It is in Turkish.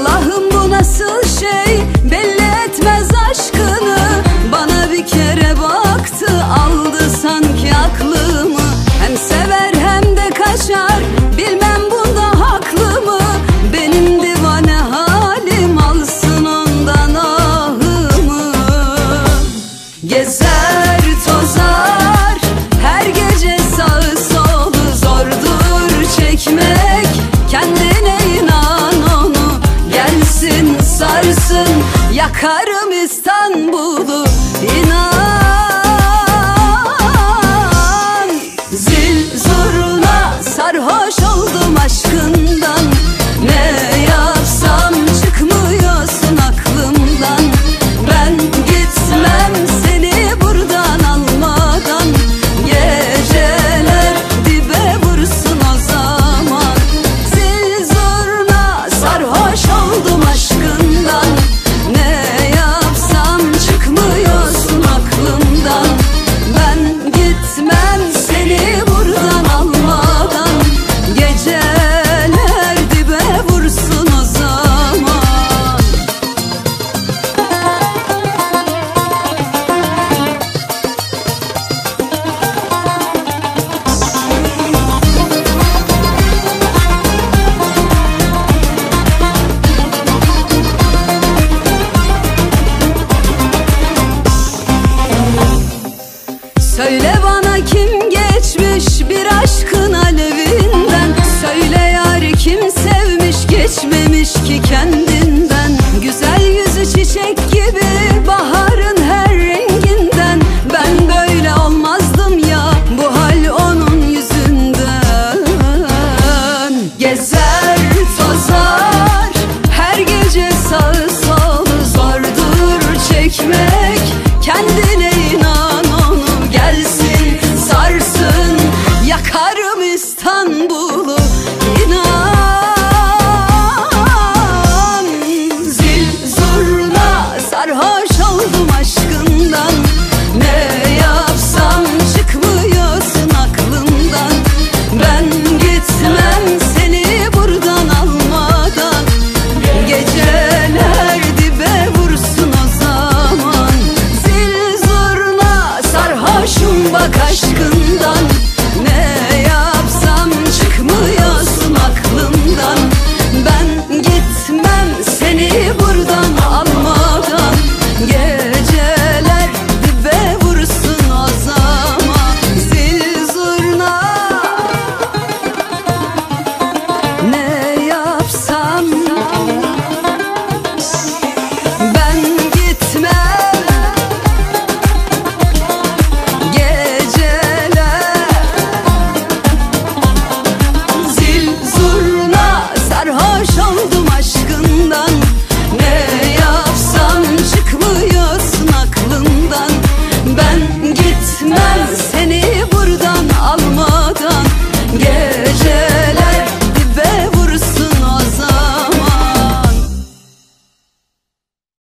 Allah'ım bu nasıl İstanbul'u. Söyle bana